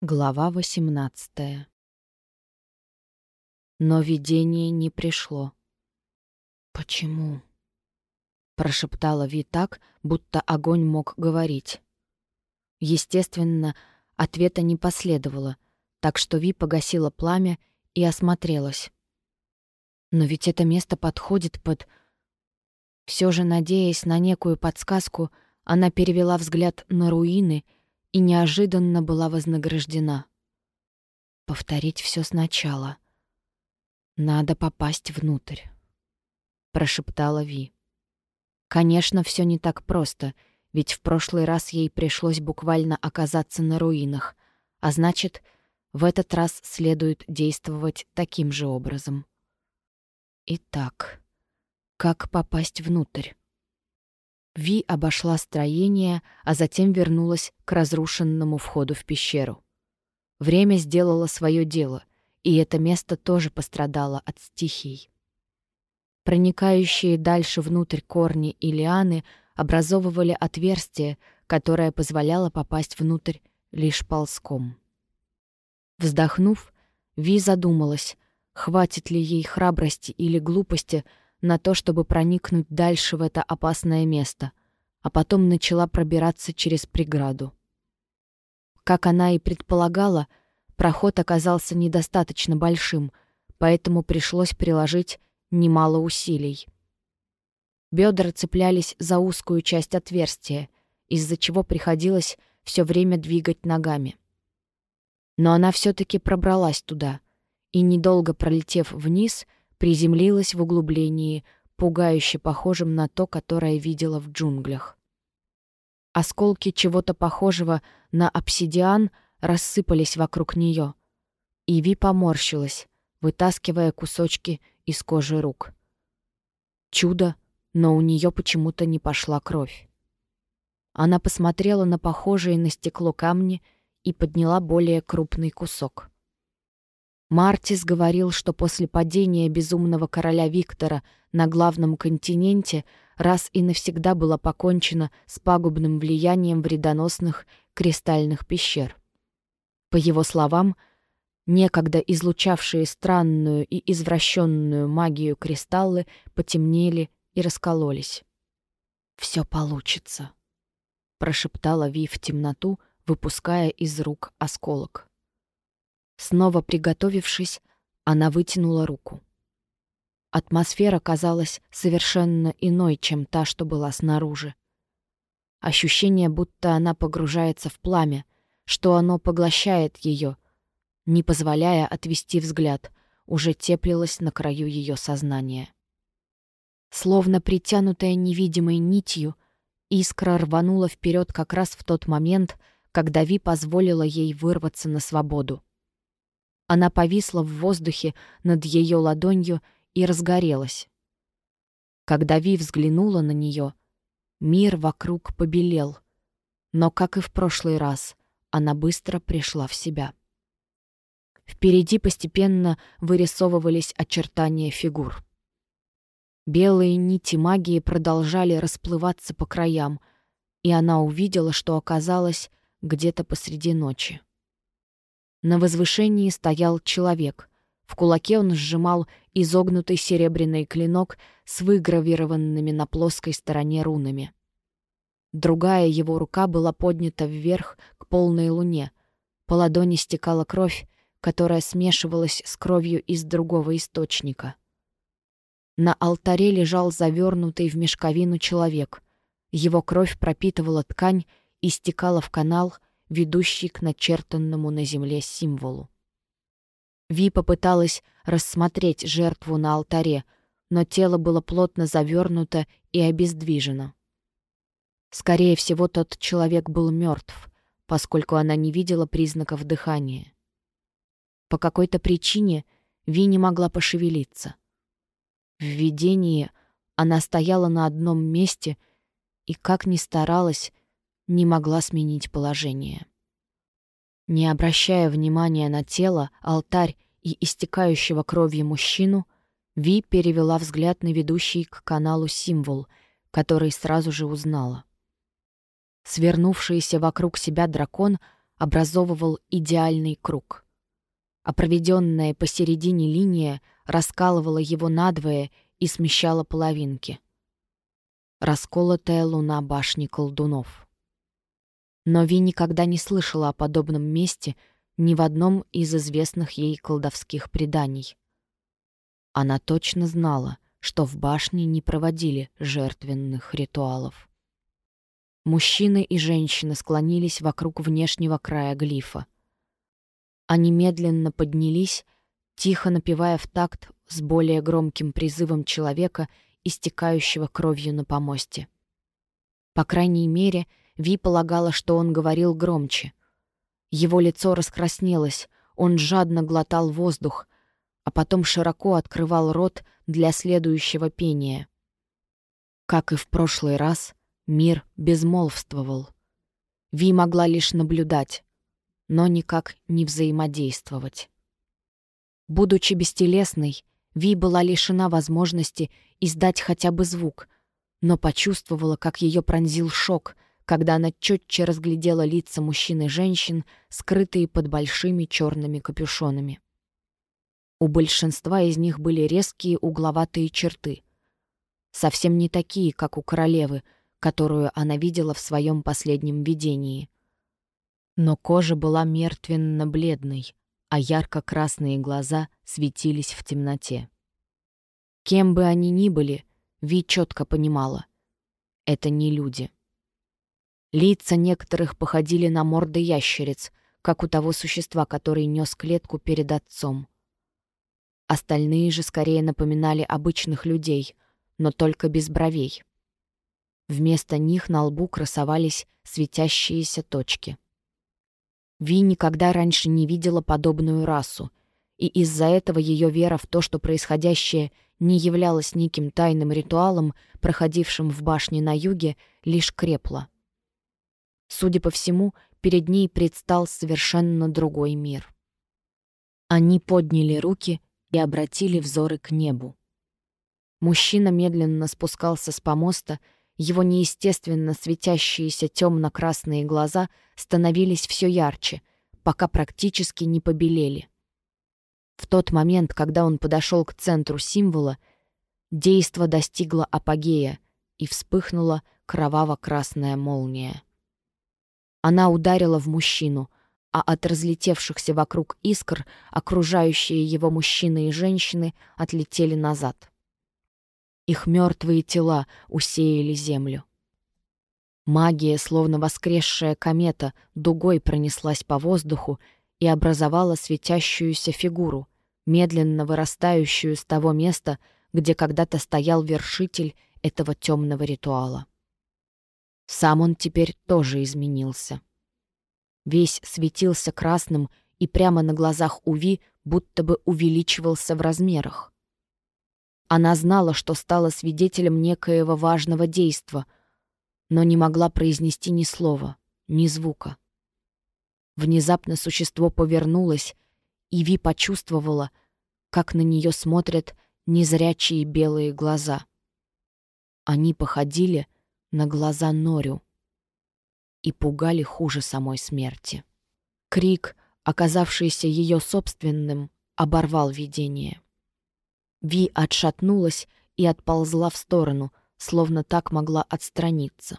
Глава 18 Но видение не пришло. «Почему?» — прошептала Ви так, будто огонь мог говорить. Естественно, ответа не последовало, так что Ви погасила пламя и осмотрелась. Но ведь это место подходит под... Все же, надеясь на некую подсказку, она перевела взгляд на руины — и неожиданно была вознаграждена. Повторить все сначала. Надо попасть внутрь, прошептала Ви. Конечно, все не так просто, ведь в прошлый раз ей пришлось буквально оказаться на руинах, а значит, в этот раз следует действовать таким же образом. Итак, как попасть внутрь? Ви обошла строение, а затем вернулась к разрушенному входу в пещеру. Время сделало свое дело, и это место тоже пострадало от стихий. Проникающие дальше внутрь корни и лианы образовывали отверстие, которое позволяло попасть внутрь лишь ползком. Вздохнув, Ви задумалась, хватит ли ей храбрости или глупости на то, чтобы проникнуть дальше в это опасное место, а потом начала пробираться через преграду. Как она и предполагала, проход оказался недостаточно большим, поэтому пришлось приложить немало усилий. Бедра цеплялись за узкую часть отверстия, из-за чего приходилось все время двигать ногами. Но она все-таки пробралась туда и, недолго пролетев вниз, приземлилась в углублении, пугающе похожем на то, которое видела в джунглях. Осколки чего-то похожего на обсидиан рассыпались вокруг нее. Иви поморщилась, вытаскивая кусочки из кожи рук. Чудо, но у нее почему-то не пошла кровь. Она посмотрела на похожие на стекло камни и подняла более крупный кусок. Мартис говорил, что после падения безумного короля Виктора на главном континенте раз и навсегда было покончено с пагубным влиянием вредоносных кристальных пещер. По его словам, некогда излучавшие странную и извращенную магию кристаллы потемнели и раскололись. «Все получится», — прошептала Ви в темноту, выпуская из рук осколок. Снова приготовившись, она вытянула руку. Атмосфера казалась совершенно иной, чем та, что была снаружи. Ощущение, будто она погружается в пламя, что оно поглощает ее, не позволяя отвести взгляд, уже теплилось на краю ее сознания. Словно притянутая невидимой нитью, искра рванула вперед как раз в тот момент, когда Ви позволила ей вырваться на свободу. Она повисла в воздухе над ее ладонью и разгорелась. Когда Ви взглянула на нее, мир вокруг побелел, но, как и в прошлый раз, она быстро пришла в себя. Впереди постепенно вырисовывались очертания фигур. Белые нити магии продолжали расплываться по краям, и она увидела, что оказалась где-то посреди ночи. На возвышении стоял человек. В кулаке он сжимал изогнутый серебряный клинок с выгравированными на плоской стороне рунами. Другая его рука была поднята вверх к полной луне. По ладони стекала кровь, которая смешивалась с кровью из другого источника. На алтаре лежал завернутый в мешковину человек. Его кровь пропитывала ткань и стекала в канал — ведущий к начертанному на земле символу. Ви попыталась рассмотреть жертву на алтаре, но тело было плотно завернуто и обездвижено. Скорее всего, тот человек был мертв, поскольку она не видела признаков дыхания. По какой-то причине Ви не могла пошевелиться. В видении она стояла на одном месте и, как ни старалась, не могла сменить положение. Не обращая внимания на тело, алтарь и истекающего кровью мужчину, Ви перевела взгляд на ведущий к каналу символ, который сразу же узнала. Свернувшийся вокруг себя дракон образовывал идеальный круг. А проведенная посередине линия раскалывала его надвое и смещала половинки. Расколотая луна башни колдунов. Но Ви никогда не слышала о подобном месте ни в одном из известных ей колдовских преданий. Она точно знала, что в башне не проводили жертвенных ритуалов. Мужчины и женщины склонились вокруг внешнего края глифа. Они медленно поднялись, тихо напевая в такт с более громким призывом человека, истекающего кровью на помосте. По крайней мере, Ви полагала, что он говорил громче. Его лицо раскраснелось, он жадно глотал воздух, а потом широко открывал рот для следующего пения. Как и в прошлый раз, мир безмолвствовал. Ви могла лишь наблюдать, но никак не взаимодействовать. Будучи бестелесной, Ви была лишена возможности издать хотя бы звук, но почувствовала, как ее пронзил шок, когда она четче разглядела лица мужчин и женщин, скрытые под большими черными капюшонами. У большинства из них были резкие угловатые черты. Совсем не такие, как у королевы, которую она видела в своем последнем видении. Но кожа была мертвенно-бледной, а ярко-красные глаза светились в темноте. Кем бы они ни были, Ви четко понимала — это не люди. Лица некоторых походили на морды ящериц, как у того существа, который нес клетку перед отцом. Остальные же скорее напоминали обычных людей, но только без бровей. Вместо них на лбу красовались светящиеся точки. Ви никогда раньше не видела подобную расу, и из-за этого ее вера в то, что происходящее не являлось неким тайным ритуалом, проходившим в башне на юге, лишь крепла. Судя по всему, перед ней предстал совершенно другой мир. Они подняли руки и обратили взоры к небу. Мужчина медленно спускался с помоста, его неестественно светящиеся темно-красные глаза становились все ярче, пока практически не побелели. В тот момент, когда он подошел к центру символа, действо достигло апогея и вспыхнула кроваво-красная молния. Она ударила в мужчину, а от разлетевшихся вокруг искр окружающие его мужчины и женщины отлетели назад. Их мертвые тела усеяли землю. Магия, словно воскресшая комета, дугой пронеслась по воздуху и образовала светящуюся фигуру, медленно вырастающую с того места, где когда-то стоял вершитель этого темного ритуала. Сам он теперь тоже изменился. Весь светился красным и прямо на глазах Уви будто бы увеличивался в размерах. Она знала, что стала свидетелем некоего важного действа, но не могла произнести ни слова, ни звука. Внезапно существо повернулось, и Ви почувствовала, как на нее смотрят незрячие белые глаза. Они походили на глаза Норю и пугали хуже самой смерти. Крик, оказавшийся ее собственным, оборвал видение. Ви отшатнулась и отползла в сторону, словно так могла отстраниться.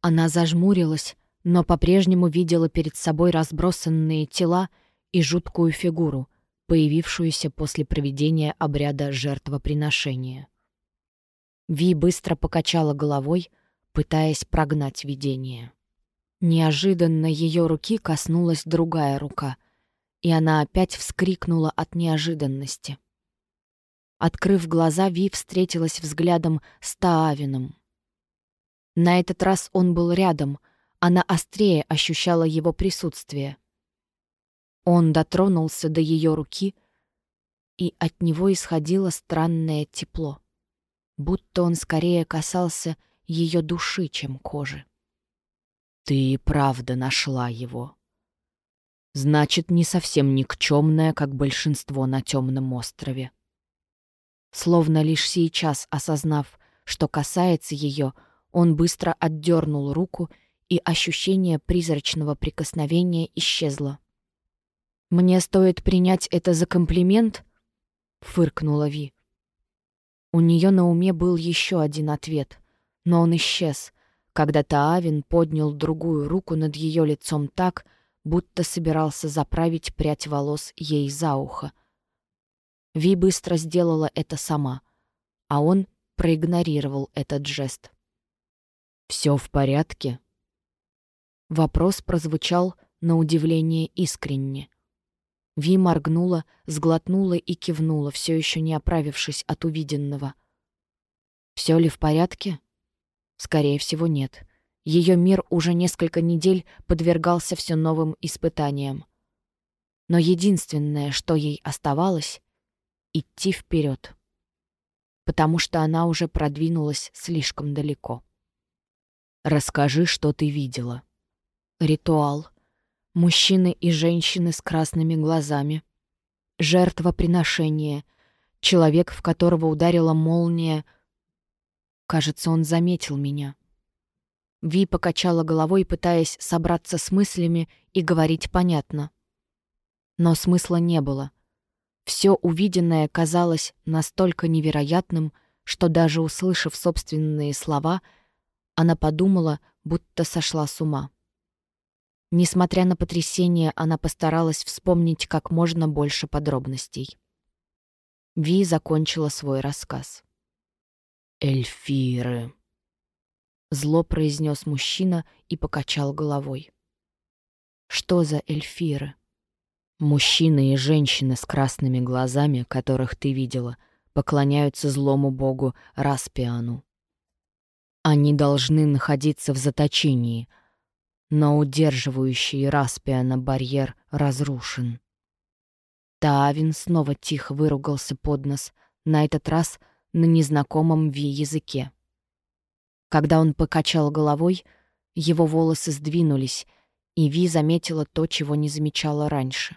Она зажмурилась, но по-прежнему видела перед собой разбросанные тела и жуткую фигуру, появившуюся после проведения обряда жертвоприношения. Ви быстро покачала головой, пытаясь прогнать видение. Неожиданно ее руки коснулась другая рука, и она опять вскрикнула от неожиданности. Открыв глаза, Ви встретилась взглядом с Таавином. На этот раз он был рядом, она острее ощущала его присутствие. Он дотронулся до ее руки, и от него исходило странное тепло, будто он скорее касался ее души, чем кожи. Ты и правда нашла его. Значит, не совсем никчемная, как большинство на темном острове. Словно лишь сейчас осознав, что касается ее, он быстро отдернул руку и ощущение призрачного прикосновения исчезло. «Мне стоит принять это за комплимент?» — фыркнула Ви. У нее на уме был еще один ответ, но он исчез, когда Таавин поднял другую руку над ее лицом так, будто собирался заправить прядь волос ей за ухо. Ви быстро сделала это сама, а он проигнорировал этот жест. «Все в порядке?» Вопрос прозвучал на удивление искренне. Ви моргнула, сглотнула и кивнула, все еще не оправившись от увиденного. Все ли в порядке? Скорее всего, нет. Ее мир уже несколько недель подвергался все новым испытаниям. Но единственное, что ей оставалось — идти вперед, потому что она уже продвинулась слишком далеко. «Расскажи, что ты видела». Ритуал. Мужчины и женщины с красными глазами. Жертвоприношение. Человек, в которого ударила молния. Кажется, он заметил меня. Ви покачала головой, пытаясь собраться с мыслями и говорить понятно. Но смысла не было. Все увиденное казалось настолько невероятным, что даже услышав собственные слова, она подумала, будто сошла с ума. Несмотря на потрясение, она постаралась вспомнить как можно больше подробностей. Ви закончила свой рассказ. «Эльфиры», — зло произнес мужчина и покачал головой. «Что за эльфиры?» «Мужчины и женщины с красными глазами, которых ты видела, поклоняются злому богу Распиану. Они должны находиться в заточении — но удерживающий Распиана барьер разрушен. Таавин снова тихо выругался под нос, на этот раз на незнакомом Ви-языке. Когда он покачал головой, его волосы сдвинулись, и Ви заметила то, чего не замечала раньше.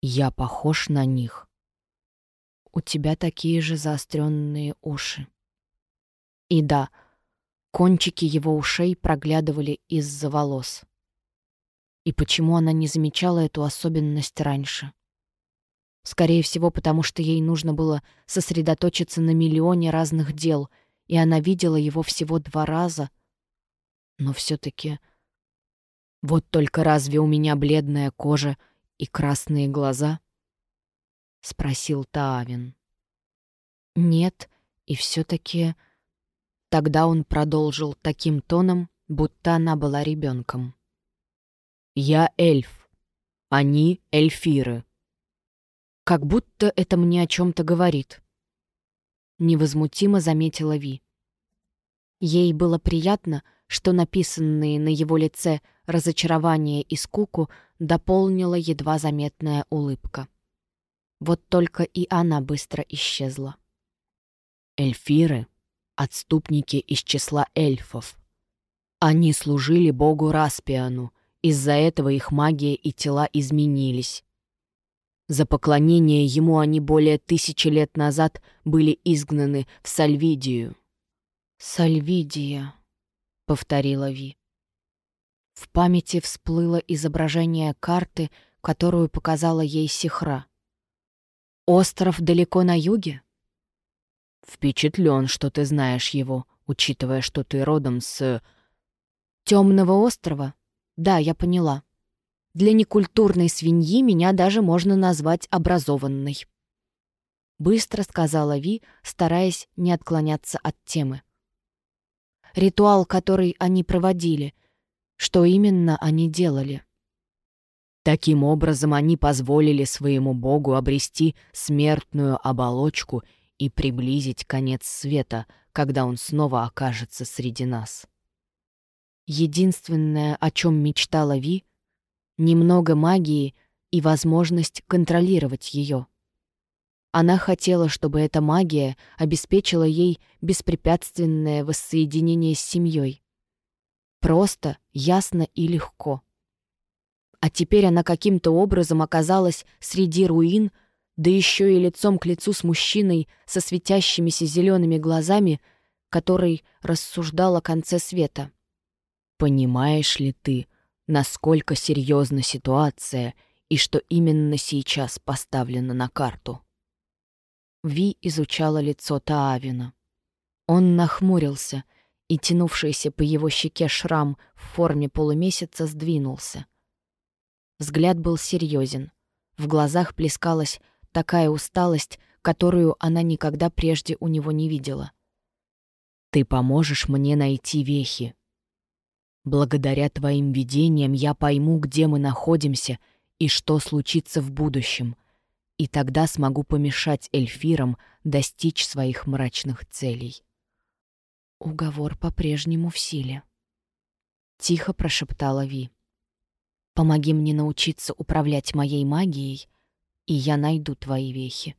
«Я похож на них». «У тебя такие же заостренные уши». И да, — Кончики его ушей проглядывали из-за волос. И почему она не замечала эту особенность раньше? Скорее всего, потому что ей нужно было сосредоточиться на миллионе разных дел, и она видела его всего два раза. Но все-таки... Вот только разве у меня бледная кожа и красные глаза? Спросил Таавин. Нет, и все-таки... Тогда он продолжил таким тоном, будто она была ребенком. «Я эльф. Они эльфиры». Как будто это мне о чем-то говорит. Невозмутимо заметила Ви. Ей было приятно, что написанные на его лице разочарование и скуку дополнила едва заметная улыбка. Вот только и она быстро исчезла. «Эльфиры отступники из числа эльфов. Они служили богу Распиану, из-за этого их магия и тела изменились. За поклонение ему они более тысячи лет назад были изгнаны в Сальвидию. «Сальвидия», — повторила Ви. В памяти всплыло изображение карты, которую показала ей Сихра. «Остров далеко на юге?» Впечатлен, что ты знаешь его, учитывая, что ты родом с... Темного острова? Да, я поняла. Для некультурной свиньи меня даже можно назвать образованной. Быстро сказала Ви, стараясь не отклоняться от темы. Ритуал, который они проводили, что именно они делали? Таким образом, они позволили своему богу обрести смертную оболочку и приблизить конец света, когда он снова окажется среди нас. Единственное, о чем мечтала Ви — немного магии и возможность контролировать ее. Она хотела, чтобы эта магия обеспечила ей беспрепятственное воссоединение с семьей. Просто, ясно и легко. А теперь она каким-то образом оказалась среди руин — да еще и лицом к лицу с мужчиной со светящимися зелеными глазами, который рассуждал о конце света. Понимаешь ли ты, насколько серьезна ситуация и что именно сейчас поставлено на карту? Ви изучала лицо Таавина. Он нахмурился, и тянувшийся по его щеке шрам в форме полумесяца сдвинулся. Взгляд был серьезен. В глазах плескалась такая усталость, которую она никогда прежде у него не видела. «Ты поможешь мне найти вехи. Благодаря твоим видениям я пойму, где мы находимся и что случится в будущем, и тогда смогу помешать эльфирам достичь своих мрачных целей». Уговор по-прежнему в силе. Тихо прошептала Ви. «Помоги мне научиться управлять моей магией, и я найду твои вехи».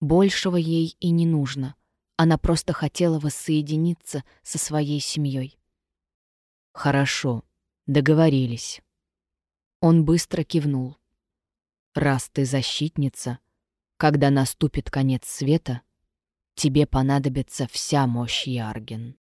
Большего ей и не нужно. Она просто хотела воссоединиться со своей семьей. «Хорошо, договорились». Он быстро кивнул. «Раз ты защитница, когда наступит конец света, тебе понадобится вся мощь Ярген.